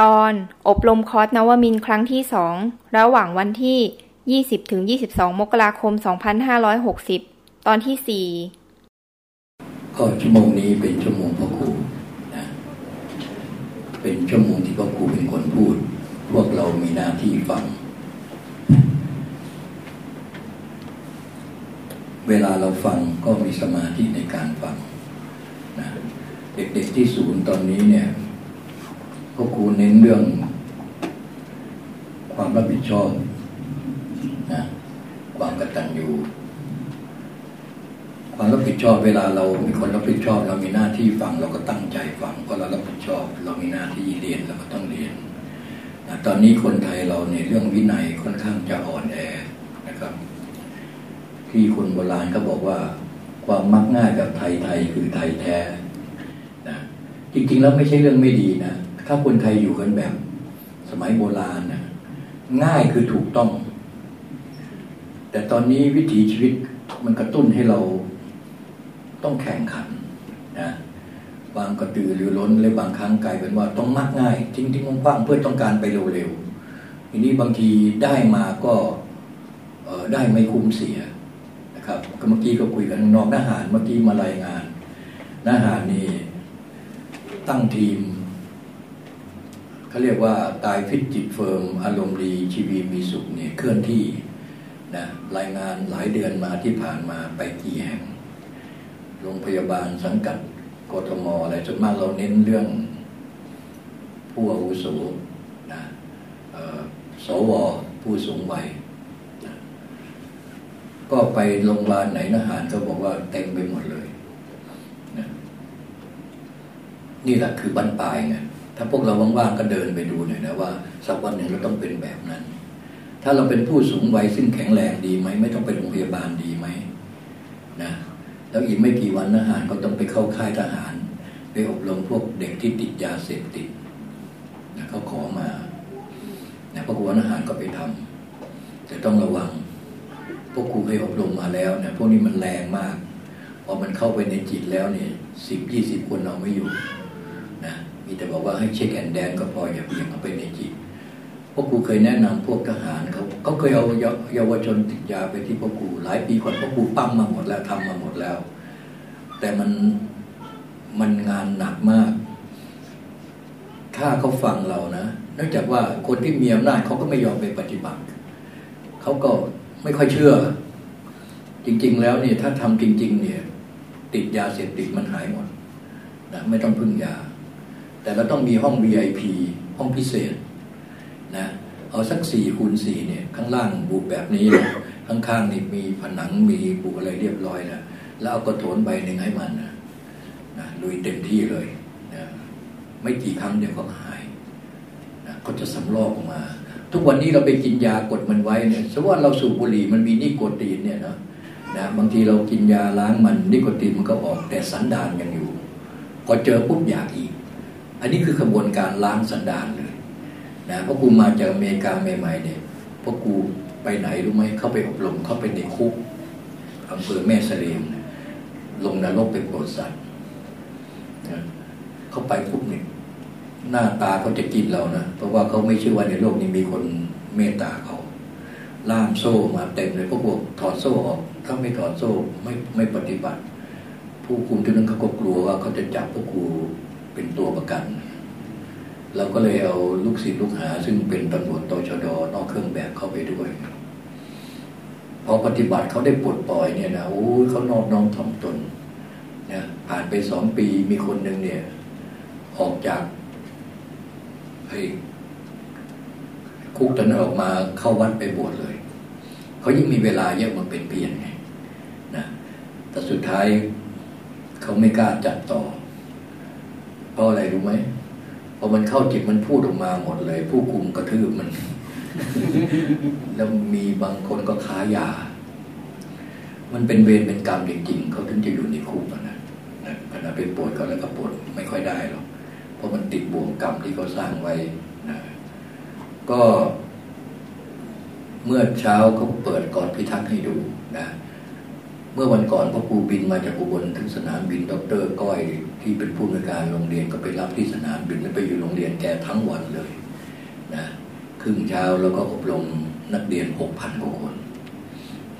ตอนอบรมคอร์สนวมินครั้งที่สองระหว่างวันที่ 20ถึง22 มกราคม 2560 ตอนที่สี่ก็ชั่วโมงนี้เป็นชั่วโมงพ่อครูนะเป็นชั่วโมงที่พ่อครูเป็นคนพูด พวกเรามีหน้าที่ฟัง เวลาเราฟังก็มีสมาธิในการฟังนะเด็กๆที่ศูนย์ตอนนี้เนี่ย พ่อครูเน้นเรื่องความรับผิดชอบนะความกตัญญูความรับผิดชอบเวลาเรามีคนรับผิดชอบ เรามีหน้าที่ฟังเราก็ตั้งใจฟังเพราะเรารับผิดชอบ เรามีหน้าที่เรียนเราก็ต้องเรียนนะตอนนี้คนไทยเราในเรื่องวินัยค่อนข้างจะอ่อนแอนะครับ ที่คนโบราณก็บอกว่า ความมักง่ายกับไทยไทยคือไทยแท้นะจริงๆแล้วไม่ใช่เรื่องไม่ดีนะ ถ้าคนไทยอยู่กันแบบ สมัยโบราณนะง่ายคือถูกต้อง แต่ตอนนี้วิถีชีวิตมันกระตุ้นให้เราต้องแข่งขันนะบางกระตือหรือล้นเลยบางครั้งกลายเป็นว่าต้องมักง่าย ทิ้งทิ้งว่างเพื่อต้องการไปเร็วๆทีนี้บางทีได้มาก็ได้ไม่คุ้มเสียนะครับเมื่อกี้ก็คุยกันนอกทหารเมื่อกี้มารายงานทหารนี่ตั้งทีม เขาเรียกว่ากายฟิตจิตเฟิร์มอารมณ์ดีชีวีมีสุขเนี่ยเคลื่อนที่นะรายงานหลายเดือนมาที่ผ่านมาไปกี่แห่ง โรงพยาบาลสังกัดกทมอะไรจนมากเราเน้นเรื่องผู้อาวุโสนะสวผู้สูงวัยก็ไปโรงพยาบาลไหนทหารก็บอกว่าเต็มไปหมดเลยนะนี่แหละคือบั้นปลายไง ถ้าพวกเราว่างๆก็เดินไปดูหน่อยนะว่าสักวันหนึ่งเราต้องเป็นแบบนั้น ถ้าเราเป็นผู้สูงวัยซึ่งแข็งแรงดีไหมไม่ต้องไปโรงพยาบาลดีไหมนะแล้วอีกไม่กี่วันทหารก็ต้องไปเข้าค่ายทหารไปอบรมพวกเด็กที่ติดยาเสพติดนะเขาขอมานะพวกวัทหารก็ไปทำแต่ต้องระวัง พวกครูเคยอบรมมาแล้วเนี่ยพวกนี้มันแรงมากพอมันเข้าไปในจิตแล้วเนี่ยสิบยี่สิบคนเอาไม่อยู่ีแต่บอกว่าให้เช็คแอนแดนก็พออย่าเบี่ยงเข้าไปในจิตพวกครูเคยแนะนำพวกทหารเขาเขาเคยเอาเยาวชนติดยาไปที่พวกครูหลายปีก่อนพวกครูปั้มมาหมดแล้วทำมาหมดแล้ว แต่มันมันงานหนักมาก ถ้าเขาฟังเรานะเนื่องจากว่าคนที่มีอำนาจเขาก็ไม่ยอมไปปฏิบัติเขาก็ไม่ค่อยเชื่อ จริง ๆ แล้วเนี่ยถ้าทำจริง ๆ เนี่ย ติดยาเสพติดมันหายหมดนะไม่ต้องพึ่งยา แต่เราต้องมีห้อง VIP ห้องพิเศษนะเอาสักสี่คูณสี่เนี่ยข้างล่างบุกแบบนี้นะข้างๆนี่มีผนังมีบุอะไรเรียบร้อยแล้วแล้วเอากระโถนใบหนึ่งให้มันนะนะลุยเต็มที่เลยนะไม่กี่ครั้งเดี๋ยวก็หายนะก็จะสำรอกออกมา ทุกวันนี้เราไปกินยากดมันไว้เนี่ยสมมติว่าเราสูบบุหรี่มันมีนิโคตินเนี่ยนะนะบางทีเรากินยาล้างมันนิโคตินมันก็ออกแต่สันดานยังอยู่พอเจอปุ๊บอยากอีก อันนี้คือกระบวนการล้างสันดานเลยนะเพราะกูมาจากอเมริกาใหม่ๆเนี่ยพราะกูไปไหนรู้ไหมเข้าไปอบรมเข้าไปในคุกอำเภอแม่เสลียมลงนรกเป็นโปรดสัตว์เขาไปปุ๊บเนี่ยหน้าตาเขาจะกินเรานะเพราะว่าเขาไม่เชื่อว่าในโลกนี้มีคนเมตตาเขาล่ามโซ่มาเต็มเลยพวกพวกถอดโซ่ออกถ้าไม่ถอดโซ่ไม่ไม่ปฏิบัติ ผู้คุมที่นั้นเขาก็กลัวว่าเขาจะจับพวกกู เป็นตัวประกัน เราก็เลยเอาลูกศิษย์ลูกหา ซึ่งเป็นตำรวจตชดนอกเครื่องแบบเข้าไปด้วยพอปฏิบัติเขาได้ปลดปล่อยเนี่ยนะโอ้เขานอบน้อมถ่อมตนนะผ่านไปสองปีมีคนหนึ่งเนี่ย ออกจากไอ้คุกตอนนั้นออกมาเข้าวัดไปบวชเลยเขายิ่งมีเวลาเยอะมันเป็นเพียนไงนะแต่สุดท้ายเขาไม่กล้าจัดต่อ เพราะอะไรรู้ไหมพอมันเข้าจิตมันพูดออกมาหมดเลย ผู้คุมกระทืบมัน แล้วมีบางคนก็ค้ายา มันเป็นเวรเป็นกรรมจริงๆเขาถึงจะอยู่ในคุกนะขณะเป็นปวดเขาแล้วก็ปวดไม่ค่อยได้หรอกเพราะมันติดบ่วงกรรมที่เขาสร้างไว้นะก็ เมื่อเช้าเขาเปิดก่อนพิทักษ์ให้ดูนะ เมื่อวันก่อนพ่อครูบินมาจากอุบลถึงสนามบินดรก้อย ที่เป็นผู้ในการโรงเรียนก็ไปรับที่สนามบินแล้วไปอยู่โรงเรียนแกทั้งวันเลยนะครึ่งเช้าแล้วก็อบรมนักเรียนหกพันกว่าคน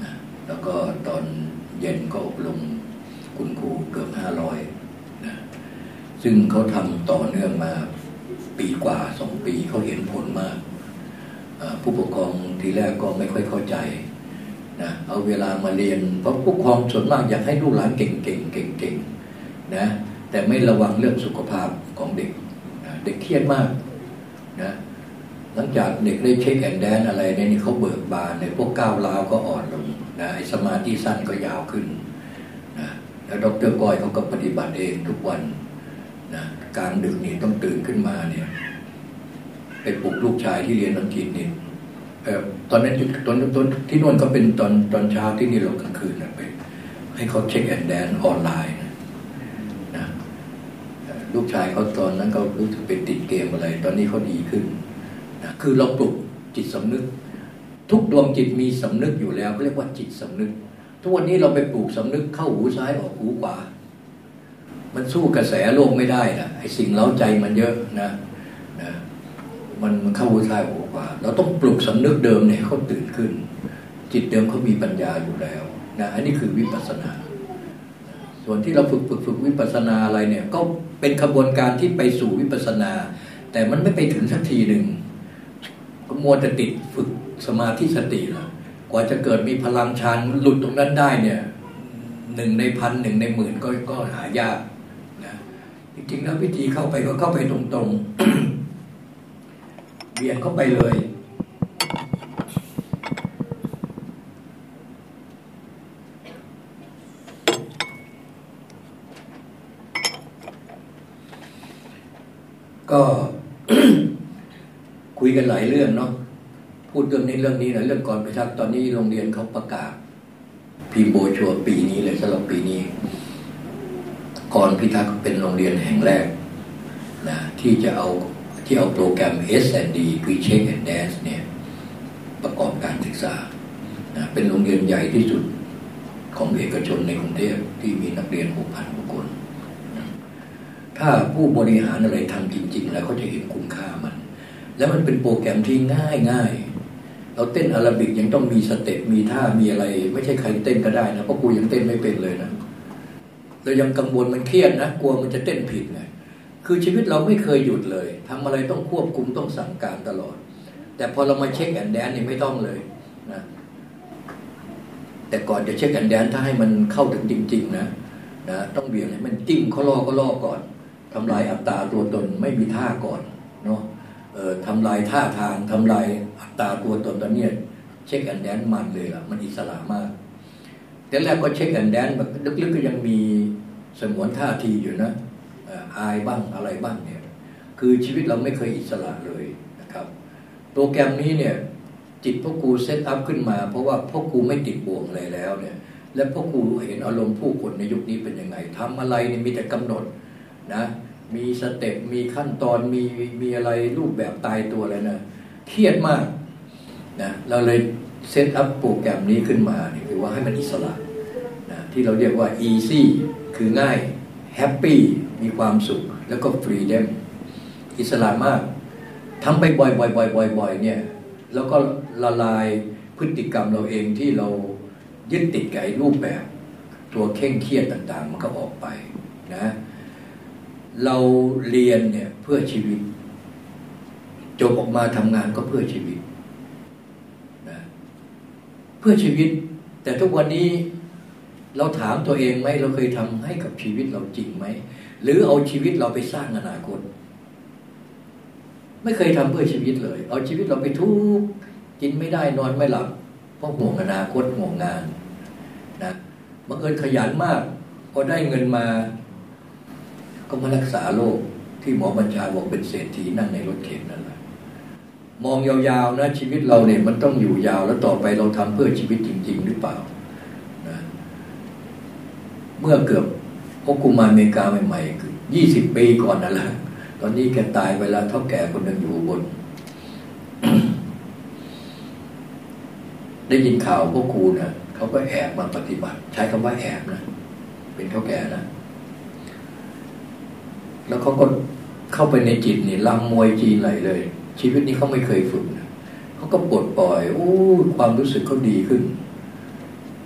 นะแล้วก็ตอนเย็นก็อบรมคุณครูเกือบห้าร้อยนะซึ่งเขาทำต่อเนื่องมาปีกว่าสองปีเขาเห็นผลมาก ผู้ปกครองทีแรกก็ไม่ค่อยเข้าใจ นะเอาเวลามาเรียนเพราะผู้ปกครองส่วนมากอยากให้ลูกหลานเก่งๆเก่งๆนะแต่ไม่ระวังเรื่องสุขภาพของเด็กนะเด็กเครียดมากนะหลังจากเด็กได้เช็คแอนแดนอะไรในนี้เขาเบิกบานในพวกก้าวร้าวก็อ่อนลงนะไอ้สมาธิสั้นก็ยาวขึ้นนะแล้วดรก้อยเขาก็ปฏิบัติเองทุกวันนะกลางดึกนี่ต้องตื่นขึ้นมาเนี่ยไปปลุกลูกชายที่เรียนอังกฤษนี่ ตอนนั้นตอนตอนที่นู่นก็เป็นตอนตอนเช้าที่นี่เรากลางคืนไป ให้เขาเช็คแอนแดนออนไลน์นะลูกชายเขาตอนนั้นก็รู้สึกเป็นติดเกมอะไร ตอนนี้เขาดีขึ้นนะคือเราปลุกจิตสำนึก ทุกดวงจิตมีสำนึกอยู่แล้วเรียกว่าจิตสำนึก ทุกวันนี้เราไปปลูกสำนึกเข้าหูซ้ายออกหูขวามันสู้กระแสโลกไม่ได้นะไอ้สิ่งเล้าใจมันเยอะนะนะมันมันเข้าหูซ้ายหู ขวาเราต้องปลุกสำนึกเดิมเนี่ยเขาตื่นขึ้น จิตเดิมเขามีปัญญาอยู่แล้วนะอันนี้คือวิปัสสนา ส่วนที่เราฝึกฝึกฝึกวิปัสสนาอะไรเนี่ย ก็เป็นขบวนการที่ไปสู่วิปัสสนา แต่มันไม่ไปถึงสักทีหนึ่งก็มัวแต่ติดฝึกสมาธิสติละกว่าจะเกิดมีพลังชันหลุดตรงนั้นได้เนี่ยหนึ่งในพันหนึ่งในหมื่นก็ก็หายากนะจริงๆแล้ววิธีเข้าไปก็เข้าไปตรงๆ เบียนเข้าไปเลย ก็คุยกันหลายเรื่องเนาะพูดเรื่องนี้เรื่องนี้นะเรื่องก่อนไปทักตอนนี้โรงเรียนเขาประกาศพิมโบชัวปีนี้เลยสำหรับปีนี้ ก่อนพิทักษ์เป็นโรงเรียนแห่งแรกนะที่จะเอา ที่เอาโปรแกรม S&D Pre-Check and Dance เนี่ยประกอบการศึกษานะเป็นโรงเรียนใหญ่ที่สุดของเอกชนในกรุงเทพที่มีนักเรียนหกพันกว่าคน ถ้าผู้บริหารอะไรทำจริง ๆ แล้วเขาจะเห็นคุณค่ามัน แล้วมันเป็นโปรแกรมที่ง่ายง่ายเราเต้นอาราบิกยังต้องมีสเต็ปมีท่ามีอะไร ไม่ใช่ใครเต้นก็ได้นะเพราะกูยังเต้นไม่เป็นเลยนะเรายังกังวลมันเครียดนะกลัวมันจะเต้นผิดไง คือชีวิตเราไม่เคยหยุดเลยทำอะไรต้องควบคุมต้องสั่งการตลอด แต่พอเรามาเช็คแอนแดนนี่ไม่ต้องเลยนะแต่ก่อนจะเช็คแอนแดนถ้าให้มันเข้าถึงจริง ๆ นะนะต้องเบี่ยงให้มันจิ้งเขาล่อก็ล่อก่อนทำลายอัตราตัวตนไม่มีท่าก่อนเนาะทำลายท่าทางทำลายอัตตาตัวตนตอนนี้ shake and dance มันเลยล่ะ มันอิสระมาก แต่แรกก็ shake and dance แบบลึกๆก็ยังมีสงวนท่าทีอยู่นะ อายบ้างอะไรบ้างเนี่ยคือชีวิตเราไม่เคยอิสระเลยนะครับโปรแกรมนี้เนี่ยจิตพวกครู set up ขึ้นมา เพราะว่าพวกครูไม่ติดบ่วงอะไรแล้วเนี่ยและพวกครูเห็นอารมณ์ผู้คนในยุคนี้เป็นยังไงทำอะไรเนี่ยมีแต่กำหนดนะมี step มีขั้นตอนมีมีอะไรรูปแบบตายตัวอะไรนะเครียดมากนะเราเลย set up โปรแกรมนี้ขึ้นมาเนี่ยคือว่าให้มันอิสระนะที่เราเรียกว่า easy คือง่าย happy มีความสุขแล้วก็ freedom อิสระมากทำไปบ่อยๆบ่อยๆเนี่ยแล้วก็ละลายพฤติกรรมเราเองที่เรายึดติดกับรูปแบบ ตัวเข่งเครียดต่างๆ มันก็ออกไปนะเราเรียนเนี่ยเพื่อชีวิต จบออกมาทำงานก็เพื่อชีวิตนะเพื่อชีวิต แต่ทุกวันนี้เราถามตัวเองไหมเราเคยทำให้กับชีวิตเราจริงไหม หรือเอาชีวิตเราไปสร้างอนาคต ไม่เคยทำเพื่อชีวิตเลย เอาชีวิตเราไปทุกกินไม่ได้นอนไม่หลับ เพราะห่วงอนาคตห่วงงานนะบังเอิญขยันมาก พอได้เงินมา ก็มารักษาโรคที่หมอบัญชาบอกเป็นเศรษฐีนั่งในรถเข็นนั่นแหละมองยาวๆนะชีวิตเราเนี่ยมันต้องอยู่ยาวแล้วต่อไปเราทำเพื่อชีวิตจริง ๆ หรือเปล่านะเมื่อเกือบ พกกุมารอเมริกาใหม่ๆคือยี่สิบปีก่อนนั่นแหละตอนนี้แกตายไปแล้วเท่าแก่คนหนึ่งอยู่บน ได้ยินข่าวพวกครูนะเขาก็แอบมาปฏิบัติ ใช้คำว่าแอบนะ เป็นเท่าแก่นะ แล้วเขาก็เข้าไปในจิตนี่ลำมวยจีนไหลเลย ชีวิตนี้เขาไม่เคยฝึกนะเขาก็ปลดปล่อย โอ้ความรู้สึกเขาดีขึ้น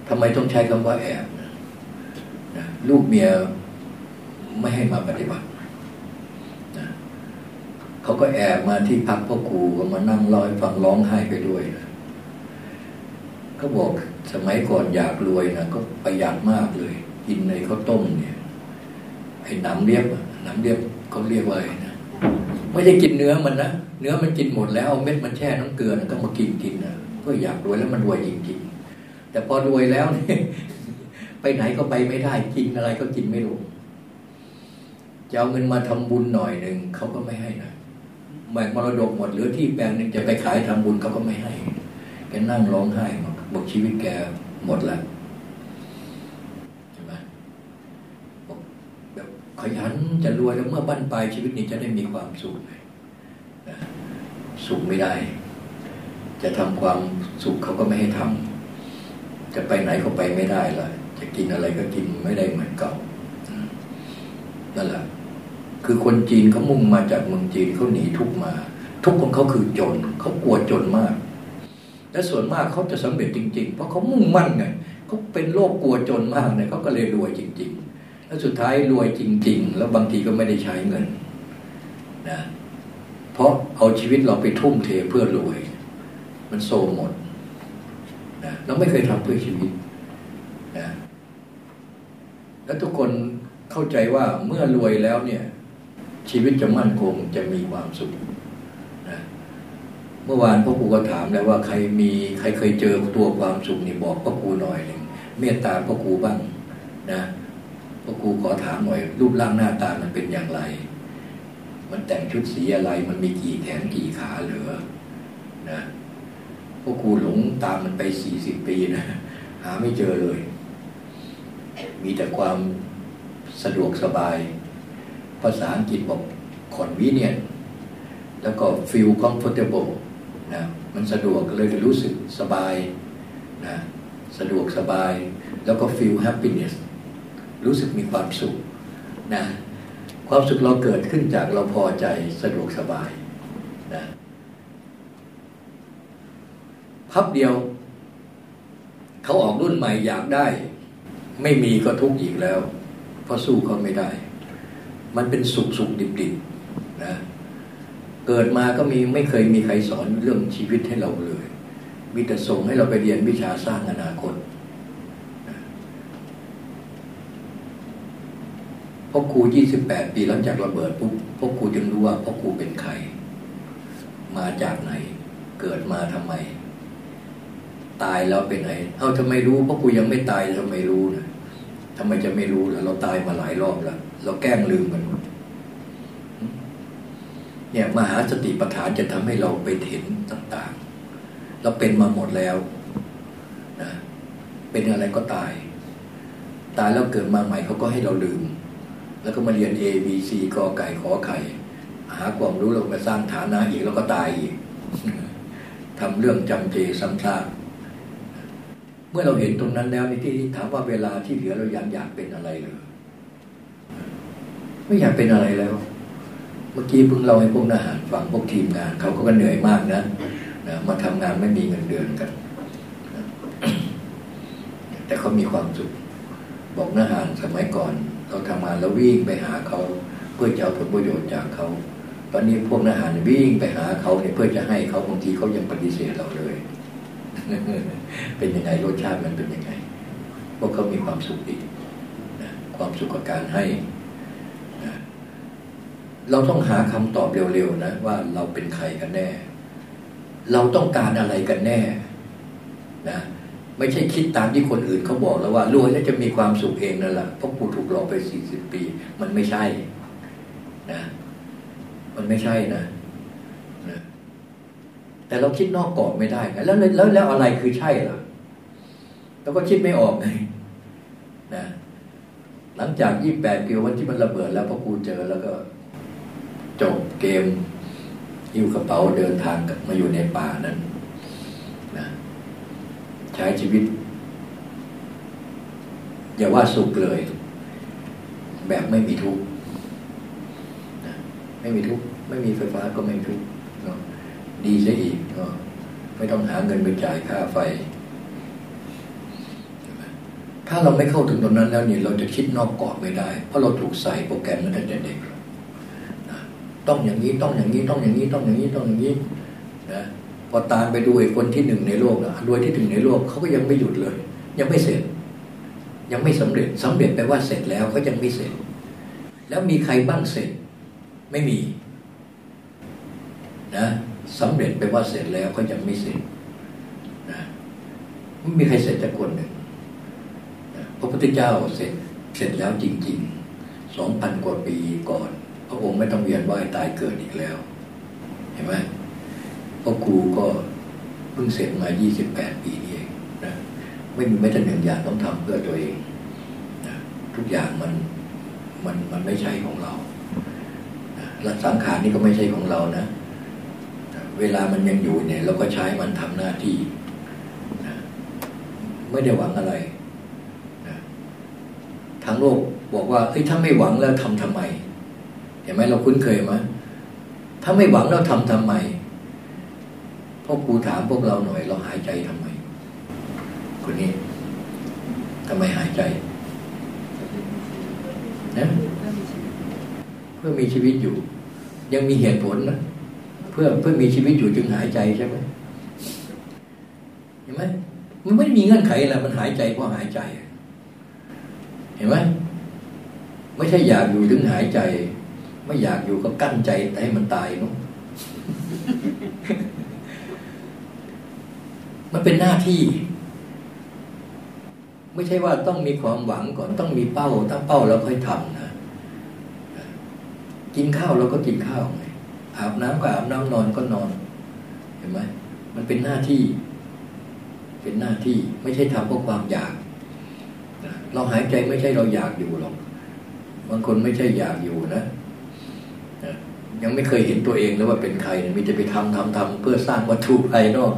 ทำไมต้องใช้คำว่าแอบ ลูกเมียไม่ให้มาปฏิบัตินะเขาก็แอบมาที่พักพ่อครูก็มานั่งร้อยฟังร้องไห้ไปด้วยนะเขาบอกสมัยก่อนอยากรวยนะก็ประหยัดมากเลย กินในข้าวต้มเนี่ยไอ้หนำเรียบหนำเรียบเขาเรียกว่าอะไรนะไม่ใช่กินเนื้อมันนะเนื้อมันกินหมดแล้วเอาเม็ดมันแช่น้ำเกลือก็มากินกินนะเพื่ออยากรวยแล้วมันรวยจริงๆแต่พอรวยแล้วเนี่ย ไปไหนก็ไปไม่ได้ กินอะไรก็กินไม่ลงจะเอาเงินมาทำบุญหน่อยหนึ่งเขาก็ไม่ให้นะแบ่งมรดกหมดเหลือที่แปลงหนึ่งจะไปขายทำบุญเขาก็ไม่ให้แกนั่งร้องไห้บอกชีวิตแกหมดแล้วใช่ไหมบอกแบบขยันจะรวยแล้วเมื่อบั้นปลายชีวิตนี้จะได้มีความสุขนะสุขไม่ได้ จะทำความสุขเขาก็ไม่ให้ทำจะไปไหนก็ไปไม่ได้เละ จะกินอะไรก็กินไม่ได้เหมือนเก่านั่นแหละคือคนจีนเขามุ่งมาจากเมืองจีนเขาหนีทุกมา ทุกของเขาคือจนเขากลัวจนมาก และส่วนมากเขาจะสำเร็จจริง ๆ เพราะเขามุ่งมั่นไงเขาเป็นโรคกลัวจนมากเนี่ยเขาก็เลยรวยจริง ๆ แล้วสุดท้ายรวยจริง ๆ แล้วบางทีก็ไม่ได้ใช้เงินนะเพราะเอาชีวิตเราไปทุ่มเทเพื่อรวย มันโซหมดนะเราไม่เคยทำเพื่อชีวิตนะ แล้วทุกคนเข้าใจว่าเมื่อรวยแล้วเนี่ย ชีวิตจะมั่นคงจะมีความสุขนะเมื่อวานพ่อครูก็ถามแล้วว่าใครมีใครเคยเจอตัวความสุขนี่บอกพ่อครูหน่อยหนึ่งเมตตาพ่อครูบ้างนะพ่อครูขอถามหน่อย รูปร่างหน้าตามันเป็นอย่างไร มันแต่งชุดสีอะไร มันมีกี่แขนกี่ขาเหลือนะพ่อครูหลงตามมันไปสี่สิบปีนะหาไม่เจอเลย มีแต่ความสะดวกสบาย ภาษาอังกฤษบอก convenient แล้วก็ feel comfortable นะมันสะดวกเลยรู้สึกสบายนะสะดวกสบาย แล้วก็ feel happiness รู้สึกมีความสุขนะความสุขเราเกิดขึ้นจากเราพอใจสะดวกสบายนะพับเดียว เขาออกรุ่นใหม่อยากได้ ไม่มีก็ทุกข์อีกแล้ว เพราะสู้เขาไม่ได้ มันเป็นสุขสุขดิบดิบนะเกิดมาก็มีไม่เคยมีใครสอนเรื่องชีวิตให้เราเลยมีแต่ส่งให้เราไปเรียนวิชาสร้างอนาคตพ่อครูยี่สิบแปดปีหลังจากระเบิดปุ๊บพ่อครูจึงรู้ว่าพ่อครูเป็นใคร มาจากไหน เกิดมาทำไม ตายแล้วเป็นไงเอาทำไมรู้พ่อครูยังไม่ตายทำไมรู้นะ ทำไมจะไม่รู้ล่ะ เราตายมาหลายรอบแล้ว เราแกล้งลืมมันหมดเนี่ยมหาสติปัฏฐานจะทำให้เราไปเห็นต่างๆ เราเป็นมาหมดแล้วนะเป็นอะไรก็ตาย ตายแล้วเกิดมาใหม่เขาก็ให้เราลืม แล้วก็มาเรียน A B C กอไก่ขอไข่ หาความรู้เรามาสร้างฐานะอีกแล้วก็ตายอีกทำเรื่องจำเจซ้ำซาก เมื่อเราเห็นตรงนั้นแล้วในที่ที่ถามว่าเวลาที่เหลือเราอยากอยากเป็นอะไรเลยไม่อยากเป็นอะไรแล้ว เมื่อกี้เพิ่งเราให้พวกทหารฟังพวกทีมงานเขาก็เหนื่อยมากนะนะมาทำงานไม่มีเงินเดือนกัน แต่เขามีความสุขบอกทหารสมัยก่อนเราทำงานแล้ววิ่งไปหาเขาเพื่อจะเอาผลประโยชน์จากเขาตอนนี้พวกทหารวิ่งไปหาเขาเนี่ยเพื่อจะให้เขาบางทีเขายังปฏิเสธเราเลย เป็นยังไงรสชาติมันเป็นยังไงพวกเขามีความสุขดีนะความสุขกับการให้นะเราต้องหาคำตอบเร็วๆนะว่าเราเป็นใครกันแน่ เราต้องการอะไรกันแน่นะไม่ใช่คิดตามที่คนอื่นเขาบอกแล้วว่ารวยแล้วจะมีความสุขเองนั่นแหละเพราะกูถูกหลอกไปสี่สิบปี มันไม่ใช่นะ มันไม่ใช่นะนะ แต่เราคิดนอกกรอบไม่ได้ไงแล้วแล้วแล้วอะไรคือใช่ล่ะเราก็คิดไม่ออกไงนะหลังจากยี่แปดปีวันที่มันระเบิดแล้วพอกูเจอแล้วก็จบเกมหิ้วกระเป๋าเดินทางกับมาอยู่ในป่านั้นนะใช้ชีวิต อย่าว่าสุขเลย แบบไม่มีทุกข์ไม่มีทุกข์ไม่มีไฟฟ้าก็ไม่ทุกข์ ดีซะอีกไม่ต้องหาเงินไปจ่ายค่าไฟ ถ้าเราไม่เข้าถึงตรงนั้นแล้วเนี่ยเราจะคิดนอกกรอบไม่ได้ เพราะเราถูกใส่โปรแกรมมาตั้งแต่เด็กต้องอย่างนี้ต้องอย่างนี้ต้องอย่างนี้ต้องอย่างนี้ต้องอย่างนี้นะพอตามไปดูไอ้คนที่หนึ่งในโลกนะรวยที่หนึ่งในโลกเขาก็ยังไม่หยุดเลย ยังไม่เสร็จ ยังไม่สำเร็จสำเร็จแปลว่าเสร็จแล้วก็ยังไม่เสร็จ แล้วมีใครบ้างเสร็จ ไม่มี นะ สำเร็จแปว่าเสร็จแล้วก็ยังไม่เสร็จนะไม่มีใครเสร็จจากคนหนึ่งพระพุทธเจ้าเสร็จเสร็จแล้วจริงๆสองพันกว่าปีก่อน พระองค์ไม่ต้องเวียนว่ายตายเกิดอีกแล้ว เห็นไหมพ่อครูก็เพิ่งเสร็จมา 28 ปีนี้เองนะไม่มีแม้แต่หนึ่งอย่างต้องทำเพื่อตัวเองนะทุกอย่างมันมันมันไม่ใช่ของเราหลักสังขารนี่ก็ไม่ใช่ของเรานะ เวลามันยังอยู่เนี่ย เราก็ใช้มันทำหน้าที่นะไม่ได้หวังอะไรนะทางโลกบอกว่าเฮ้ยถ้าไม่หวังแล้วทำทำไม เห็นไหมเราคุ้นเคยไหมถ้าไม่หวังเราทำทำไมพ่อครูถามพวกเราหน่อย เราหายใจทำไมคนนี้ทำไมหายใจนะเพื่อมีชีวิตอยู่ ยังมีเหตุผลนะ พื่อเพื่อมีชีวิตอยู่จึงหายใจใช่ไหมเห็นไหมมันไม่มีเงื่อนไขอะไรมันหายใจเพราะหายใจ เห็นไหมไม่ใช่อยากอยู่ถึงหายใจ ไม่อยากอยู่ก็กั้นใจแต่ให้มันตายเนาะมันเป็นหน้าที่ ไม่ใช่ว่าต้องมีความหวังก่อนต้องมีเป้า ตั้งเป้าแล้วค่อยทำนะกินข้าวเราก็กินข้าวไง อาบน้ำก็อาบน้ำนอนก็นอน เห็นไหมมันเป็นหน้าที่ เป็นหน้าที่ไม่ใช่ทำเพราะความอยากเราหายใจไม่ใช่เราอยากอยู่หรอกบางคนไม่ใช่อยากอยู่นะยังไม่เคยเห็นตัวเองเลยว่าเป็นใครมีแต่ไปทำทำทำเพื่อสร้างวัตถุภายนอก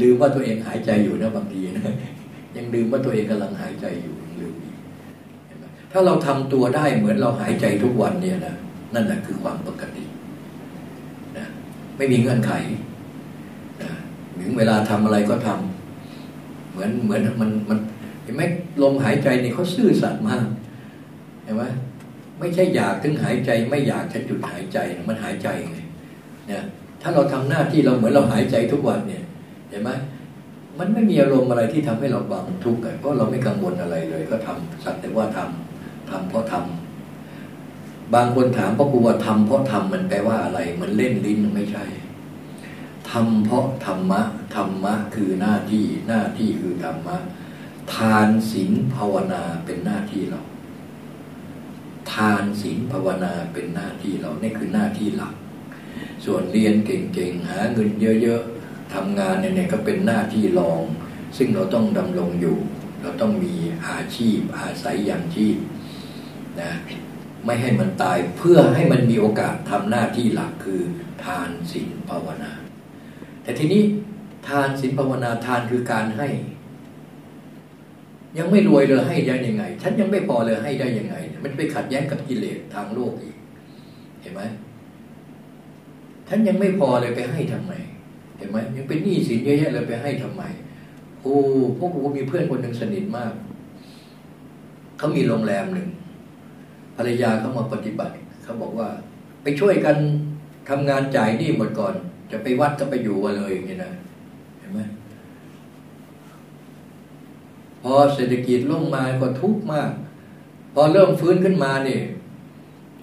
ลืมว่าตัวเองหายใจอยู่นะบางทีนะยังลืมว่าตัวเองกำลังหายใจอยู่ลืมถ้าเราทำตัวได้เหมือนเราหายใจทุกวันเนี่ยนะนั่นแหละคือความปกติ ไม่มีเงื่อนไขถึงเวลาทำอะไรก็ทำเหมือนเหมือนมันมันเห็นไหมลมหายใจนี่เขาซื่อสัตย์มากเห็นไหมไม่ใช่อยากถึงหายใจ ไม่อยากจะจุดหายใจมันหายใจไงเนี่ยถ้าเราทำหน้าที่เราเหมือนเราหายใจทุกวันเนี่ย เห็นไหมมันไม่มีอารมณ์อะไรที่ทำให้เราบังทุกข์เพราะเราไม่กังวลอะไรเลย ก็ทำสักแต่ว่าทำทำเพราะทำ บางคนถามพ่อครูว่าทำเพราะทำมันแปลว่าอะไร มันเล่นลิ้นไม่ใช่ทำเพราะธรรมะธรรมะคือหน้าที่หน้าที่คือธรรมะ ทานศีลภาวนาเป็นหน้าที่เรา ทานศีลภาวนาเป็นหน้าที่เรานี่คือหน้าที่หลัก ส่วนเรียนเก่งๆหาเงินเยอะๆทำงานเนี่ยก็เป็นหน้าที่รอง ซึ่งเราต้องดำรงอยู่ เราต้องมีอาชีพอาศัยอย่างชีพนะ ไม่ให้มันตายเพื่อให้มันมีโอกาสทำหน้าที่หลักคือ ทานศีลภาวนา แต่ทีนี้ทานศีลภาวนาทานคือการให้ ยังไม่รวยเลยให้ได้ยังไง ฉันยังไม่พอเลยให้ได้ยังไง มันไปขัดแย้งกับกิเลสทางโลกอีก เห็นไหมฉันยังไม่พอเลยไปให้ทำไมเห็นไหมยังเป็นหนี้สินเยอะแยะเลยไปให้ทำไมโอ้พวกผมมีเพื่อนคนหนึ่งสนิทมากเขามีโรงแรมหนึ่ง รรยาเขามาปฏิบัติเขาบอกว่า ไปช่วยกันทำงานจ่ายหนี้หมดก่อน จะไปวัดก็ไปอยู่เลยอย่างนี้นะเห็นไหมพอเศรษฐกิจล่มมาก็ทุกข์มาก พอเริ่มฟื้นขึ้นมาเนี่ย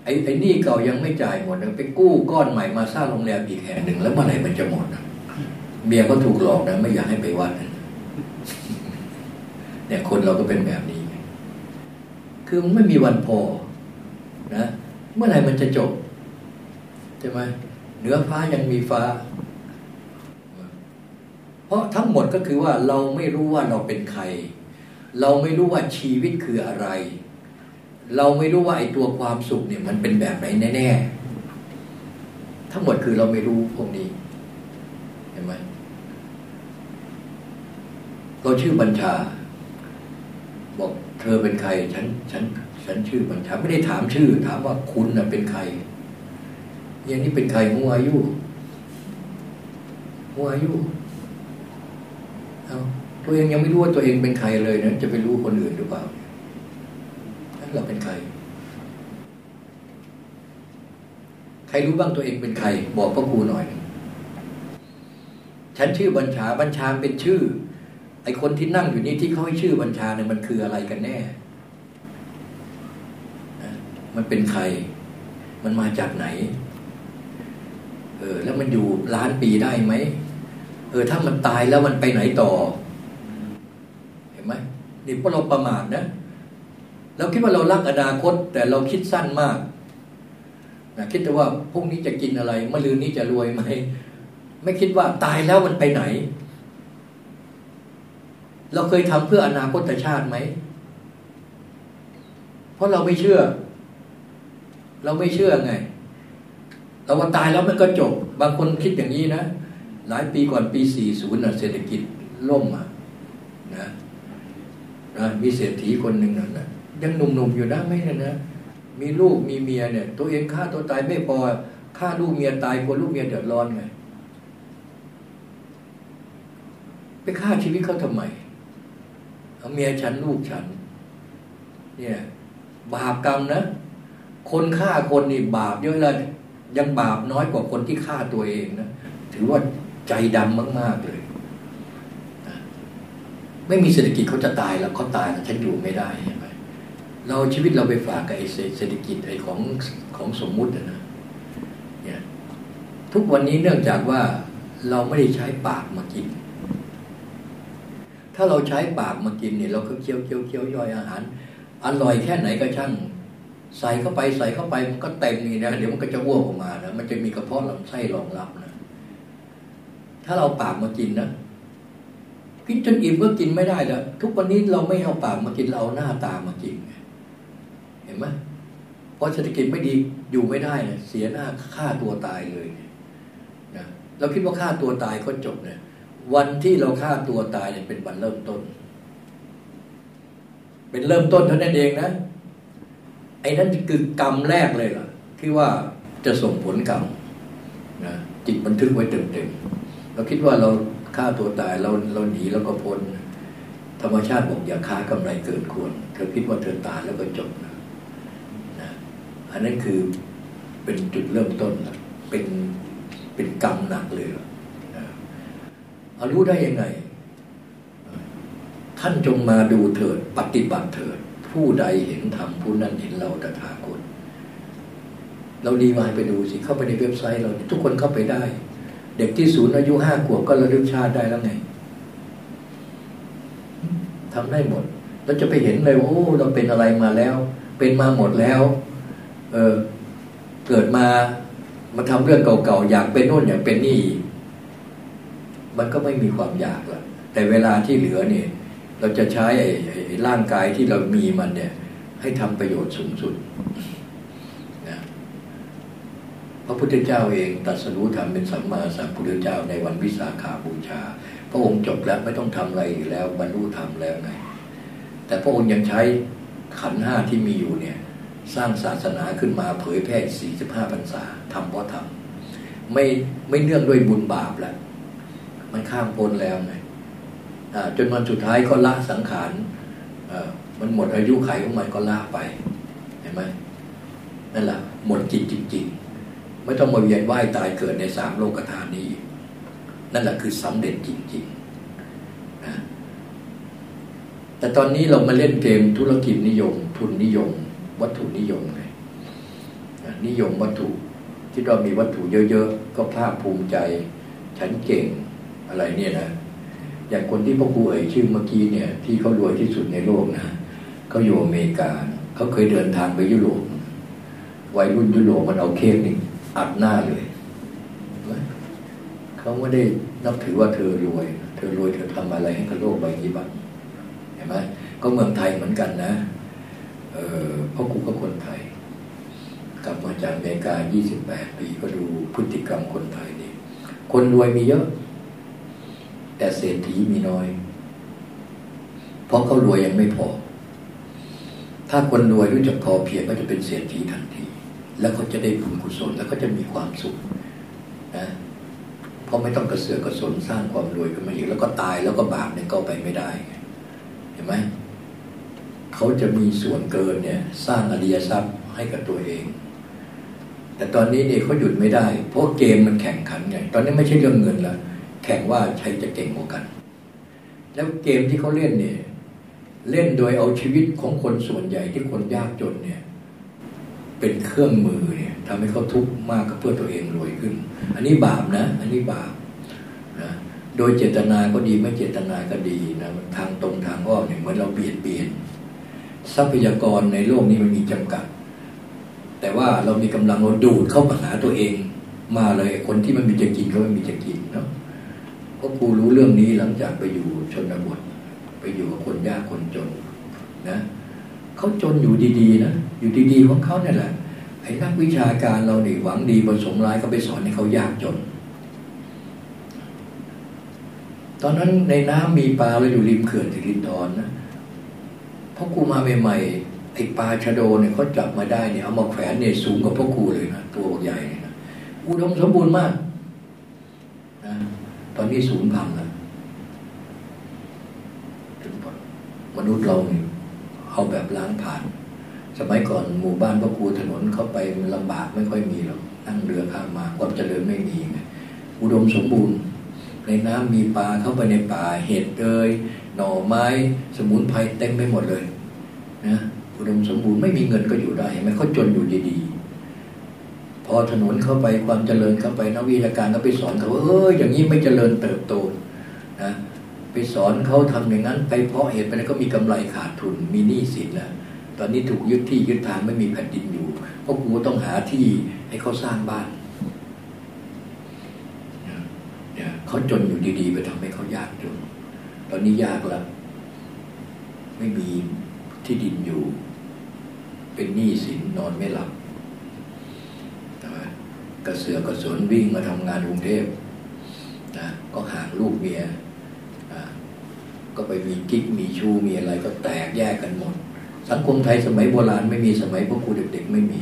ไอ้ไอ้นี่เก่ายังไม่จ่ายหมดไปกู้ก้อนใหม่มาสร้างโรงแรมอีกแห่งหนึ่งแล้วเมื่อไหร่มันจะหมดเมียก็ถูกหลอกนะไม่อยากให้ไปวัดเนี่ยคนเราก็เป็นแบบนี้ คือมันไม่มีวันพอ นะเมื่อไหร่มันจะจบใช่ไหมเหนือฟ้ายังมีฟ้า เพราะทั้งหมดก็คือว่าเราไม่รู้ว่าเราเป็นใคร เราไม่รู้ว่าชีวิตคืออะไร เราไม่รู้ว่าไอ้ตัวความสุขเนี่ยมันเป็นแบบไหนแน่ๆทั้งหมดคือเราไม่รู้พวกนี้เห็นไหมเราชื่อบัญชา บอกเธอเป็นใครฉันฉัน ฉันชื่อบัญชาไม่ได้ถามชื่อ ถามว่าคุณนะเป็นใคร อย่างนี้เป็นใครหัวอายุหัวอายุเอาตัวเองยังไม่รู้ว่าตัวเองเป็นใครเลยนะจะไปรู้คนอื่นหรือเปล่าเราเป็นใคร ใครรู้บ้างตัวเองเป็นใคร บอกพ่อครูหน่อย ฉันชื่อบัญชาบัญชาเป็นชื่อ ไอคนที่นั่งอยู่นี่ที่เขาให้ชื่อบัญชาเนี่ยมันคืออะไรกันแน่ มันเป็นใคร มันมาจากไหน เออ แล้วมันอยู่ล้านปีได้ไหมเออ ถ้ามันตายแล้วมันไปไหนต่อ เห็นไหมนี่พวกเราประมาทนะเราคิดว่าเรารักอนาคต แต่เราคิดสั้นมากนะคิดแต่ว่าพรุ่งนี้จะกินอะไรมะรืนนี้จะรวยไหมไม่คิดว่าตายแล้วมันไปไหน เราเคยทำเพื่ออนาคตชาติไหม เพราะเราไม่เชื่อ เราไม่เชื่อไงเราว่าตายแล้วมันก็จบ บางคนคิดอย่างนี้นะ หลายปีก่อนปีสี่ศูนย์เศรษฐกิจล่มอะนะนะมีเศรษฐีคนหนึ่งนะยังหนุ่มๆอยู่นะไม่นะนะ มีลูกมีเมียเนี่ย ตัวเองฆ่าตัวตายไม่พอฆ่าลูกเมียตายกลัวลูกเมียเดือดร้อนไงไปฆ่าชีวิตเขาทำไมเอาเมียฉันลูกฉัน เนี่ย บาปกรรมนะ คนฆ่าคนนี่บาปเยอะเลยยังบาปน้อยกว่าคนที่ฆ่าตัวเองนะถือว่าใจดำมาก ๆเลย ไม่มีเศรษฐกิจเขาจะตายแล้วเขาตายแล้วฉันอยู่ไม่ได้ใช่ไหมเราชีวิตเราไปฝากกับไอ้เศรษฐกิจไอ้ของของสมมุตินะเนี่ยทุกวันนี้เนื่องจากว่าเราไม่ได้ใช้ปากมากิน ถ้าเราใช้ปากมากินเนี่ยเราก็เคี้ยวเคี้ยวเคี้ยวย่อยอาหารอร่อยแค่ไหนก็ช่าง ใส่เข้าไปใส่เข้าไปมันก็เต็มนี่นะเดี๋ยวมันก็จะอ้วกออกมานะมันจะมีกระเพาะลำไส้รองรับนะถ้าเราปากมากินนะกินจนอิ่มก็กินไม่ได้แล้วทุกวันนี้เราไม่เอาปากมากินเราเอาหน้าตามากินเห็นไหมเพราะเศรษฐกิจไม่ดีอยู่ไม่ได้เนะเสียหน้าฆ่าตัวตายเลยนะเราคิดว่าฆ่าตัวตายก็จบเนี่ยวันที่เราฆ่าตัวตายเนี่ยเป็นวันเริ่มต้น เป็นเริ่มต้นเท่านั้นเองนะ ไอ้นั่นคือกรรมแรกเลยล่ะ ที่ว่าจะส่งผลกรรมนะจิตบันทึกไว้เต็มๆเราคิดว่าเราฆ่าตัวตายเราเราหนีแล้วก็พ้น ธรรมชาติบอกอย่าฆ่ากำไรเกินควร เธอคิดว่าเธอตายแล้วก็จบนะนะอันนั้นคือเป็นจุดเริ่มต้นนะเป็นเป็นกรรมหนักเลยนะเอารู้ได้ยังไง ท่านจงมาดูเถิด ปฏิบัติเถิด ผู้ใดเห็นธรรมผู้นั้นเห็นเราตถาคต เราดีมาไปดูสิเข้าไปในเว็บไซต์เราทุกคนเข้าไปได้ เด็กที่ศูนย์อายุห้าขวบก็ระลึกชาติได้แล้วไงทำได้หมดเราจะไปเห็นเลยว่าโอ้เราเป็นอะไรมาแล้ว เป็นมาหมดแล้ว เออเกิดมามาทำเรื่องเก่าๆอยากเป็นโน่นอยากเป็นนี่ มันก็ไม่มีความอยากละแต่เวลาที่เหลือเนี่ย เราจะใช้ร่างกายที่เรามีมันเนี่ย ให้ทำประโยชน์สูงสุดนะพระพุทธเจ้าเองตัดสรู้ธรรมเป็นสัมมาสัมพุทธเจ้าในวันวิสาขาบูชา พระองค์จบแล้วไม่ต้องทำอะไรอีกแล้วบรรลุธรรมแล้วไง แต่พระองค์ยังใช้ขันห้าที่มีอยู่เนี่ย สร้างศาสนาขึ้นมาเผยแพร่สี่สิบห้าพรรษาทำเพราะทำไม่ไม่เนื่องด้วยบุญบาปแล้วมันข้ามพ้นแล้วไง จนวันสุดท้ายก็ละสังขารมันหมดอายุไขของมันก็ละไปเห็นไหมนั่นแหละหมดจิตจริง ๆ ไม่ต้องมาเวียนว่ายตายเกิดในสามโลกฐานนี้ นั่นแหละคือสำเร็จจริงๆนะแต่ตอนนี้เรามาเล่นเกมธุรกิจนิยม ทุนนิยม วัตถุนิยมไงนิยมวัตถุคิดว่ามีวัตถุเยอะ ๆ ก็ภาคภูมิใจ ฉันเก่งอะไรเนี่ยนะ อย่างคนที่พ่อครูเอ่ยชื่อเมื่อกี้เนี่ยที่เขารวยที่สุดในโลกนะเขาอยู่อเมริกาเขาเคยเดินทางไปยุโรปวัยรุ่นยุโรปมันเอาเค้กนี่อัดหน้าเลยเขาไม่ได้นับถือว่าเธอรวย เธอรวยเธอทำอะไรให้กับโลกใบนี้บ้างเห็นไหมก็เมืองไทยเหมือนกันนะเออพ่อครูก็คนไทย กลับมาจากอเมริกา 28 ปีก็ดูพฤติกรรมคนไทยนี่คนรวยมีเยอะ แต่เศรษฐีมีน้อย เพราะเขารวยยังไม่พอ ถ้าคนรวยรู้จักพอเพียงก็จะเป็นเศรษฐีทันที แล้วเขาจะได้บุญกุศลแล้วก็จะมีความสุขนะเพราะไม่ต้องกระเสือกกระสนสร้างความรวยขึ้นมาอีกแล้วก็ตายแล้วก็บาปเนี่ยก็ไปไม่ได้ เห็นไหมเขาจะมีส่วนเกินเนี่ย สร้างอริยทรัพย์ให้กับตัวเอง แต่ตอนนี้เนี่ยเขาหยุดไม่ได้ เพราะเกมมันแข่งขันไงตอนนี้ไม่ใช่เรื่องเงินละแข่งว่าใครจะเก่งกว่ากัน แล้วเกมที่เขาเล่นเนี่ย เล่นโดยเอาชีวิตของคนส่วนใหญ่ที่คนยากจนเนี่ย เป็นเครื่องมือเนี่ยทำให้เขาทุกข์มากกับเพื่อตัวเองรวยขึ้น อันนี้บาปนะ อันนี้บาปนะโดยเจตนาก็ดีไม่เจตนาก็ดีนะทางตรงทางอ้อมเนี่ยเหมือนเราเบียดเบียน ทรัพยากรในโลกนี้มันมีจำกัด แต่ว่าเรามีกำลังเราดูดเข้ามาหาตัวเอง มาเลยคนที่มันมีจะกินก็ไม่มีจะกินเนาะ เพราะครูรู้เรื่องนี้หลังจากไปอยู่ชนบท ไปอยู่กับคนยากคนจนนะเขาจนอยู่ดีๆนะอยู่ดีๆของเขาเนี่ยแหละไอ้นักวิชาการเราเนี่หวังดีประสงค์ร้ายก็ไปสอนให้เขายากจน ตอนนั้นในน้ำมีปลาเราอยู่ริมเขื่อนสิรินธรนะพ่อครูมาใหม่ๆไอ้ปลาชะโดเนี่ยเขาจับมาได้เนี่ยเอามาแขวนเนี่ยสูงกว่าพ่อครูเลยนะตัวใหญ่นะอุดมสมบูรณ์มาก อนนี้ศูนย์พันแล้วมนุษย์เราเนี่ยเอาแบบล้างผ่าน สมัยก่อนหมู่บ้านพ่อครูถนนเข้าไปมันลำบากไม่ค่อยมีหรอกนั่งเรือข้ามมาความเจริญไม่มีไงอุดมสมบูรณ์ ในน้ำมีปลาเข้าไปในป่าเห็ดเอยหน่อไม้ สมุนไพรเต็มไปหมดเลยนะอุดมสมบูรณ์ไม่มีเงินก็อยู่ได้เห็นไหมเขาจนอยู่ดี พอถนนเข้าไปความเจริญเข้าไปนักวิชาการก็ไปสอนเขาว่าเอออย่างนี้ไม่เจริญเติบโตนะไปสอนเขาทำอย่างนั้น ไปเพราะเหตุไปแล้วก็มีกำไรขาดทุนมีหนี้สินแล้วตอนนี้ถูกยึดที่ยึดทางไม่มีแผ่นดินอยู่เพราะกูต้องหาที่ให้เขาสร้างบ้านเนี่ยเขาจนอยู่ดีๆ ไปทำให้เขายากจน ตอนนี้ยากแล้วไม่มีที่ดินอยู่ เป็นหนี้สินนอนไม่หลับ กระเสือกกระสนวิ่งมาทำงานกรุงเทพนะก็ห่างลูกเมียก็ไปมีกิ๊กมีชูมีอะไรก็แตกแยกกันหมด สังคมไทยสมัยโบราณไม่มีสมัยพวกครูเด็กๆไม่มี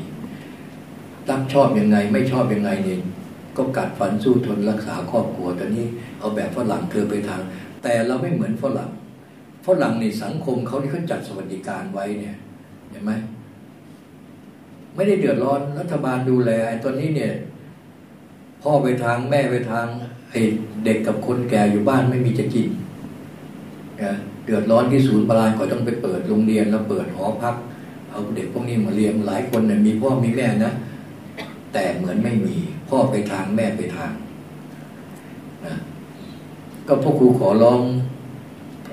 รักชอบยังไงไม่ชอบยังไงเนี่ยก็กัดฟันสู้ทนรักษาครอบครัวตอนนี้เอาแบบฝรั่งเธอไปทาง แต่เราไม่เหมือนฝรั่งฝรั่งในสังคมเขาที่เขาจัดสวัสดิการไว้เนี่ยเห็นไหม ไม่ได้เดือดร้อนรัฐบาลดูแลไอ้ตอนนี้เนี่ย พ่อไปทางแม่ไปทางไอ้เด็กกับคนแก่อยู่บ้านไม่มีจะกินเดือดร้อนที่ศูนย์บาลานก็ต้องไปเปิดโรงเรียนแล้วเปิดหอพัก เอาเด็กพวกนี้มาเลี้ยงหลายคนเนี่ยมีพ่อมีแม่นะแต่เหมือนไม่มี พ่อไปทางแม่ไปทางนะก็พ่อครูขอร้อง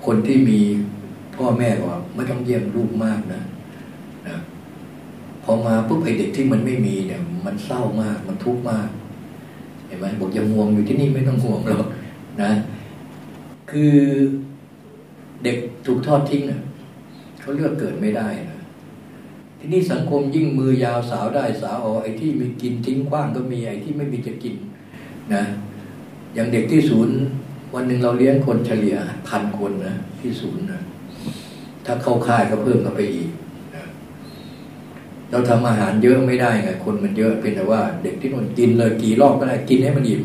คนที่มีพ่อแม่ว่าไม่ต้องเยี่ยมลูกมากนะ พอมาปุ๊บไอเด็กที่มันไม่มีเนี่ย มันเศร้ามากมันทุกข์มาก เห็นไหมบอกอย่าห่วงอยู่ที่นี่ไม่ต้องห่วงหรอกนะ คือเด็กถูกทอดทิ้งนะเขาเลือกเกิดไม่ได้นะที่นี่สังคมยิ่งมือยาวสาวได้สาวอไอ้ที่มีกินทิ้งกว้างก็มีไอ้ที่ไม่มีจะกินนะ อย่างเด็กที่ศูนย์วันหนึ่งเราเลี้ยงคนเฉลี่ยพันคนนะที่ศูนย์นะถ้าเข้าค่ายก็เพิ่มเข้าไปอีก เราทำอาหารเยอะไม่ได้ไงคนมันเยอะเป็นแต่ว่า เด็กที่นนกินเลยกี่รอบก็ได้กินให้มันอิ่ม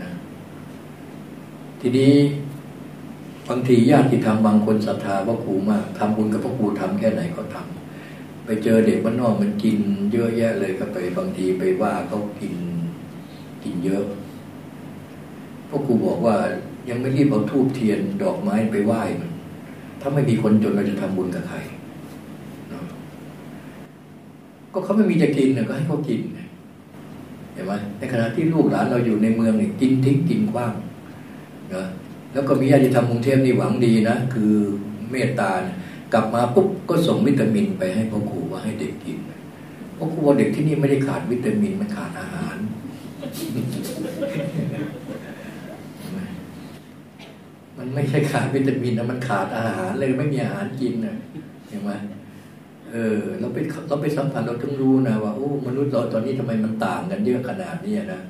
นะทีนี้บางทีญาติธรรมบางคนศรัทธาพระครูมากทำบุญกับพระครูทำแค่ไหนก็ทำไปเจอเด็กบ้านนอกมันกินเยอะแยะเลยก็ไป บางทีไปว่าเขากินกินเยอะพระครูบอกว่ายังไม่รีบเอาทูบเทียนดอกไม้ไปไหว้มันถ้าไม่มีคนจนเราจะทำบุญกับใคร ก็เขาไม่มีจะกินเนี่ยก็ให้เขากินเห็นไหมในขณะที่ลูกหลานเราอยู่ในเมืองเนี่ยกินทิ้งกินกว้างนะแล้วก็มีญาติธรรมกรุงเทพนี่หวังดีนะคือเมตตากลับมาปุ๊บก็ส่งวิตามินไปให้พ่อครูว่าให้เด็กกินพ่อครูว่าเด็กที่นี่ไม่ได้ขาดวิตามินมันขาดอาหารมันไม่ใช่ขาดวิตามินนะมันขาดอาหารเลยไม่มีอาหารกินนะเห็นไหม เออเราไปเราไปสัมผัสเราถึงรู้นะว่าโอ้มนุษย์เราตอนนี้ทำไมมันต่างกันเยอะขนาดนี้นะ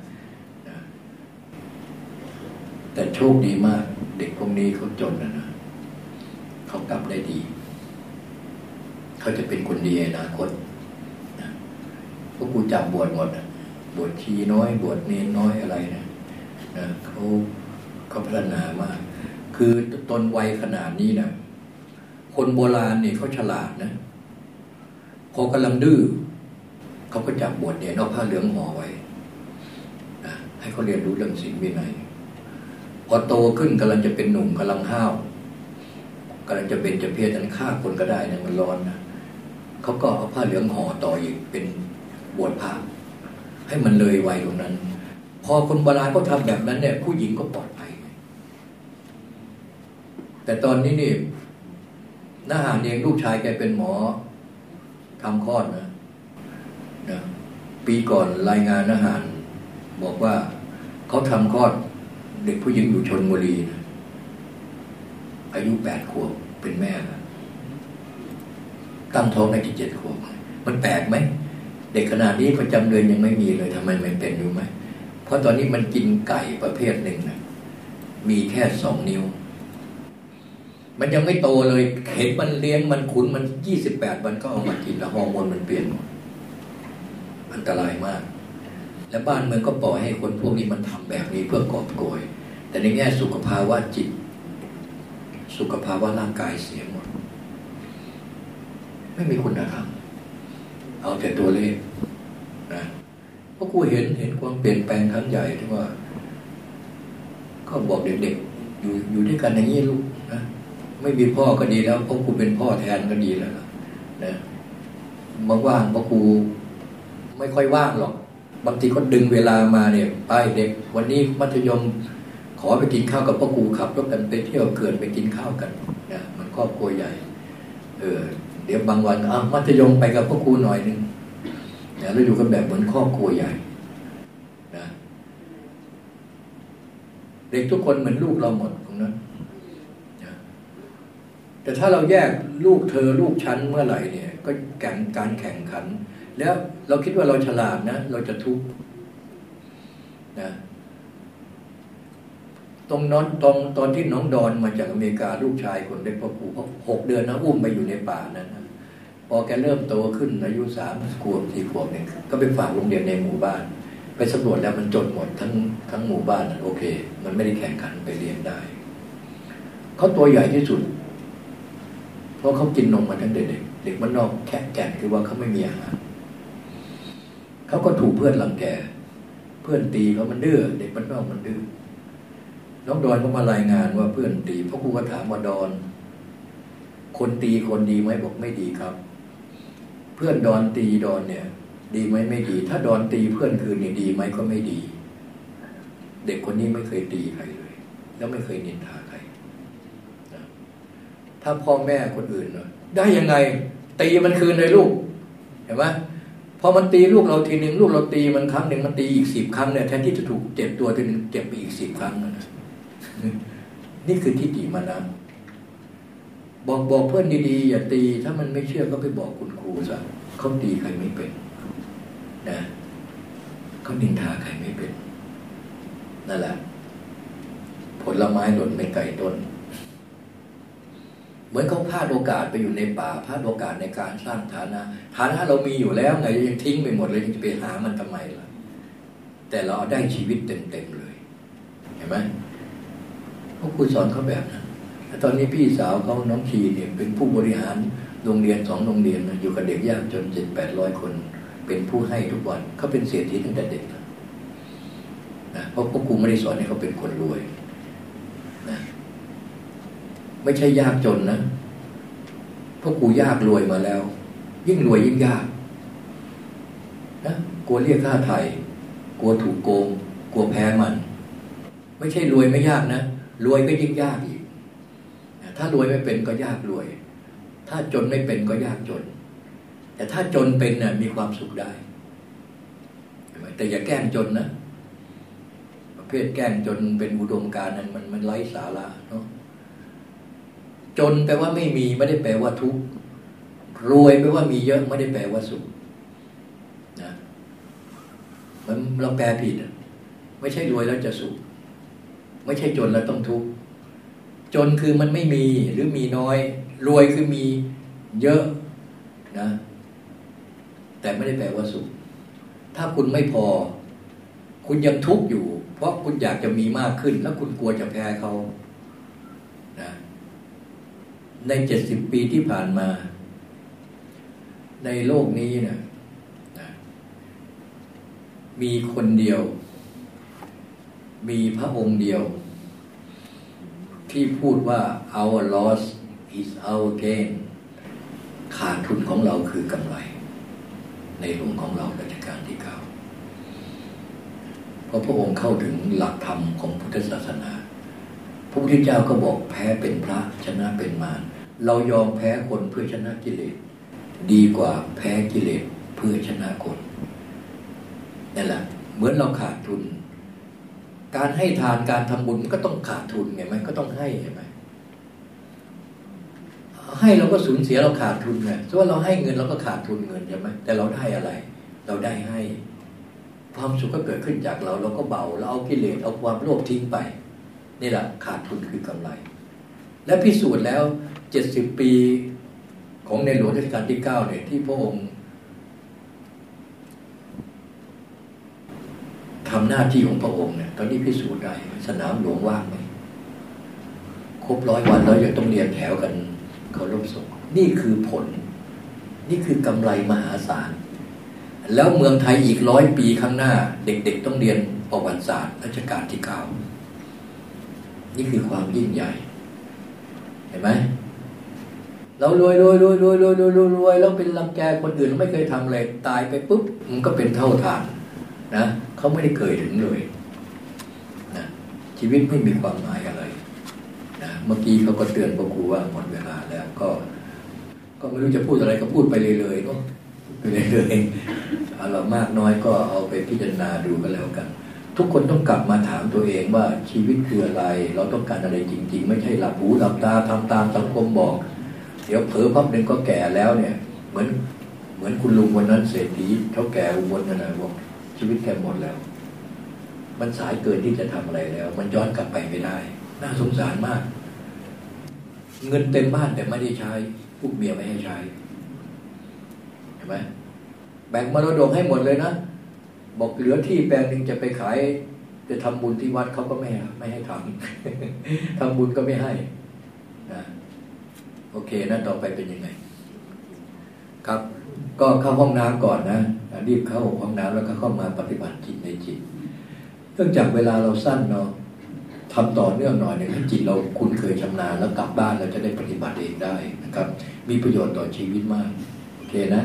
แต่โชคดีมาก เด็กพวกนี้เขาจนนะนะเขากลับได้ดี เขาจะเป็นคนดีในอนาคตนะพวกกูจับบวชหมดบวชชีน้อย บวชเนนน้อยอะไรนะนะเขาเขาพัฒนามาก คือตนวัยขนาดนี้นะคนโบราณเนี่ยเขาฉลาดนะ พอกำลังดื้อเขาก็จับบวชเนี่ยนอกผ้าเหลืองห่อไว้นะให้เขาเรียนรู้เรื่องศีลวินัยพอโตขึ้นกำลังจะเป็นหนุ่มกำลังห้าวกำลังจะเป็นจะเพศอันฆ่าคนก็ได้นะมันร้อนนะเขาก็เอาผ้าเหลืองห่อต่ออีกเป็นบวชพระให้มันเลยไวตรงนั้น พอคนโบราณเขาทำแบบนั้นเนี่ย ผู้หญิงก็ปลอดภัย แต่ตอนนี้นี่นาหารเองลูกชายแกเป็นหมอ ทำคลอดนะนะปีก่อนรายงานอาหาร บอกว่าเขาทำคลอด เด็กผู้หญิงอยู่ชนบุรีนะอายุแปดขวบเป็นแม่นะตั้งท้องได้ที่เจ็ดขวบมันแปลกไหมเด็กขนาดนี้ประจำเดือนยังไม่มีเลยทำไมมันเป็นอยู่ไหมเพราะตอนนี้มันกินไก่ประเภทหนึ่งนะมีแค่สองนิ้ว มันยังไม่โตเลย เห็นมันเลี้ยงมันขุนมันยี่สิบแปดวันก็เอามากินแล้วฮอร์โมนมันเปลี่ยนอันตรายมาก และบ้านเมืองก็ปล่อยให้คนพวกนี้มันทำแบบนี้เพื่อกอบโกย แต่ในแง่สุขภาวะจิต สุขภาวะร่างกายเสียหมด ไม่มีคุณธรรมเอาแต่ตัวเลขนะเพราะกูเห็นเห็นความเปลี่ยนแปลงครั้งใหญ่ที่ว่า ก็บอกเด็กๆอยู่อยู่ด้วยกันอย่างนี้ลูก ไม่มีพ่อก็ดีแล้วเพราะกูเป็นพ่อแทนก็ดีแล้วนะว่างๆเพราะกูไม่ค่อยว่างหรอก บางทีก็ดึงเวลามาเนี่ยไปเด็ก วันนี้มัธยมขอไปกินข้าวกับพ่อครูขับรถกันไปเที่ยวเขื่อนไปกินข้าวกันนะมันครอบครัวใหญ่ เออ เดี๋ยวบางวันอะมัธยมไปกับพ่อครูหน่อยหนึ่งนะแล้วอยู่กันแบบเหมือนครอบครัวใหญ่นะเด็กทุกคนเหมือนลูกเราหมดตรงนั้น แต่ถ้าเราแยกลูกเธอลูกฉันเมื่อไหร่เนี่ย ก็แข่งการแข่งขัน แล้วเราคิดว่าเราฉลาดนะ เราจะทุกข์นะตรงนั้นตรงตอนที่น้องดอนมาจากอเมริกาลูกชายคนเล็กพ่อครูเขาหกเดือนนะอุ้มไปอยู่ในป่านั้นนะพอแกเริ่มโตขึ้นอายุสามขวบสี่ขวบเนี่ยก็ไปฝากโรงเรียนในหมู่บ้าน ไปสำรวจแล้วมันจดหมดทั้งทั้งหมู่บ้านนะโอเค มันไม่ได้แข่งขันไปเรียนได้เขาตัวใหญ่ที่สุด ราะเขากินนมมาตั้งแต่เด็กเด็กมันนอกแค่แก่นคือว่าเขาไม่มีอาหารเขาก็ถูกเพื่อนรังแก เพื่อนตีเขามันดื้อเด็กมันนอกมันดื้อน้องดอนก็มารายงานว่าเพื่อนตีเพราะครูก็ถามว่าดอน คนตีคนดีไหมบอกไม่ดีครับ เพื่อนดอนตีดอนเนี่ย ดีไหมไม่ดี ถ้าดอนตีเพื่อนคืนนี่ดีไหมก็ไม่ดี เด็กคนนี้ไม่เคยตีใครเลย แล้วไม่เคยนินทา ถ้าพ่อแม่คนอื่นเนาะได้ยังไง ตีมันคืนเลยลูกเห็นไหมพอมันตีลูกเราทีหนึ่งลูกเราตีมันครั้งหนึ่งมันตีอีกสิบครั้งเนี่ยแทนที่จะถูกเจ็บตัวทีหนึ่งเจ็บไปอีกสิบครั้งนะนี่คือทิฏฐิมานะบอกบอกเพื่อนดีๆอย่าตี ถ้ามันไม่เชื่อก็ไปบอกคุณครูซะเขาตีใครไม่เป็นนะเขานินทาใครไม่เป็นนั่นแหละผลไม้หล่นไม่ไกลต้น เหมือนเขาพลาดโอกาสไปอยู่ในป่าพลาดโอกาสในการสร้างฐานะฐานะเรามีอยู่แล้วไงยังทิ้งไปหมดเลยจะไปหามันทำไมล่ะ แต่เราได้ชีวิตเต็มๆเลย เห็นไหมพวกครูสอนเขาแบบนั้นตอนนี้พี่สาวเขาน้องชีเนี่ยเป็นผู้บริหารโรงเรียนสองโรงเรียนอยู่กับเด็กยากจนเจ็ดแปดร้อยคน เป็นผู้ให้ทุกวันเขาเป็นเศรษฐีตั้งแต่เด็กนะเพราะพวกครูไม่ได้สอนให้เขาเป็นคนรวย ไม่ใช่ยากจนนะพวกครูยากรวยมาแล้ว ยิ่งรวยยิ่งยากนะกลัวเรียกค่าไถ่กลัวถูกโกง กลัวแพ้มัน ไม่ใช่รวยไม่ยากนะรวยก็ยิ่งยากอีก ถ้ารวยไม่เป็นก็ยากรวย ถ้าจนไม่เป็นก็ยากจน แต่ถ้าจนเป็นน่ะมีความสุขได้แต่อย่าแกล้งจนนะประเภทแกล้งจนเป็นอุดมการนั้นมันมันไร้สาระเนาะ จนแปลว่าไม่มีไม่ได้แปลว่าทุกข์รวยแปลว่ามีเยอะไม่ได้แปลว่าสุขนะมันเราแปลผิดไม่ใช่รวยแล้วจะสุข ไม่ใช่จนแล้วต้องทุกข์จนคือมันไม่มีหรือมีน้อย รวยคือมีเยอะนะ แต่ไม่ได้แปลว่าสุข ถ้าคุณไม่พอ คุณยังทุกข์อยู่ เพราะคุณอยากจะมีมากขึ้น แล้วคุณกลัวจะแพ้เขา ในเจ็ดสิบปีที่ผ่านมา ในโลกนี้นะนะมีคนเดียว มีพระองค์เดียว ที่พูดว่า our loss is our gain ขาดทุนของเราคือกำไร ในหลวงของเรารัชกาลที่เก้าเพราะพระองค์เข้าถึงหลักธรรมของพุทธศาสนา พระพุทธเจ้าก็บอกแพ้เป็นพระชนะเป็นมาร เรายอมแพ้คนเพื่อชนะกิเลส ดีกว่าแพ้กิเลสเพื่อชนะคนนั่นแหละเหมือนเราขาดทุน การให้ทานการทำบุญมันก็ต้องขาดทุนไงมันก็ต้องให้ใช่ไหมให้เราก็สูญเสียเราขาดทุนไงเพราะว่าเราให้เงินเราก็ขาดทุนเงินใช่ไหมแต่เราได้อะไร เราได้ให้ ความสุขก็เกิดขึ้นจากเรา เราก็เบาเราเอากิเลสเอาความโลภทิ้งไป นี่แหละขาดทุนคือกำไร และพิสูจน์แล้ว เจ็ดสิบปีของในหลวงรัชกาลที่เก้าเนี่ยที่พระองค์ทำหน้าที่ของพระองค์เนี่ยตอนนี้พิสูจน์ได้สนามหลวงว่างไหมครบร้อยวันแล้วยังต้องเรียนแถวกันเขารบศพนี่คือผล นี่คือกำไรมหาศาล แล้วเมืองไทยอีกร้อยปีข้างหน้า เด็กๆต้องเรียนประวัติศาสตร์รัชกาลที่เก้านี่คือความยิ่งใหญ่ เห็นไหม เรารวยรวยรวยรวยรวยรวยรวยรวยแล้วเป็นรังแกคนอื่นไม่เคยทำอะไรตายไปปุ๊บมันก็เป็นเท่าทานนะเขาไม่ได้เคยถึงเลยนะชีวิตไม่มีความหมายอะไรนะเมื่อกี้เขาก็เตือนพวกครูว่าหมดเวลาแล้วก็ ก็ไม่รู้จะพูดอะไรก็พูดไปเลยเลยเนาะไปเลยเลยเอาเรามากน้อยก็เอาไปพิจารณาดูก็แล้วกัน ทุกคนต้องกลับมาถามตัวเองว่าชีวิตคืออะไร เราต้องการอะไรจริง ๆ ไม่ใช่หลับหูหลับตาทำตามสังคมบอก เดี๋ยวเผลอพับหนึ่งก็แก่แล้วเนี่ย เหมือนเหมือนคุณลุงวันนั้นเศรษฐีเขาแก่อุบลนั่นนะบอกชีวิตแกหมดแล้ว มันสายเกินที่จะทำอะไรแล้ว มันย้อนกลับไปไม่ได้ น่าสงสารมาก เงินเต็มบ้านแต่ไม่ได้ใช้พวกเมียไม่ให้ใช้เห็นไหมแบ่งมรดกให้หมดเลยนะบอกเหลือที่แปลงหนึ่งจะไปขาย จะทำบุญที่วัดเขาก็ไม่ไม่ให้ทำทำบุญก็ไม่ให้ อเคนะต่อไปเป็นยังไง ครับ ก็เข้าห้องน้ำก่อนนะรีบเข้าห้องน้ำแล้วก็เข้ามาปฏิบัติจิตในจิตเนื่องจากเวลาเราสั้นเนาะทำต่อเนื่องหน่อยเนี่ยให้จิตเราคุ้นเคยชำนาญแล้วกลับบ้านเราจะได้ปฏิบัติเองได้นะครับ มีประโยชน์ต่อชีวิตมาก โอเคนะ